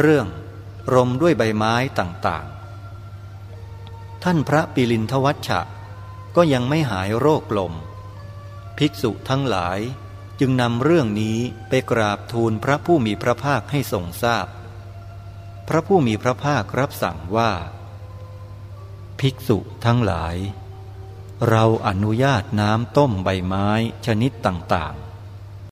เรื่องรมด้วยใบไม้ต่างๆ ท่านพระปิลินทวัชชะ ก็ยังไม่หายโรคลม ภิกษุทั้งหลายจึงนำเรื่องนี้ไปกราบทูลพระผู้มีพระภาคให้ทรงทราบพพระผู้มีพระภาครับสั่งว่า ภิกษุทั้งหลาย เราอนุญาตน้ำต้มใบไม้ชนิดต่างๆ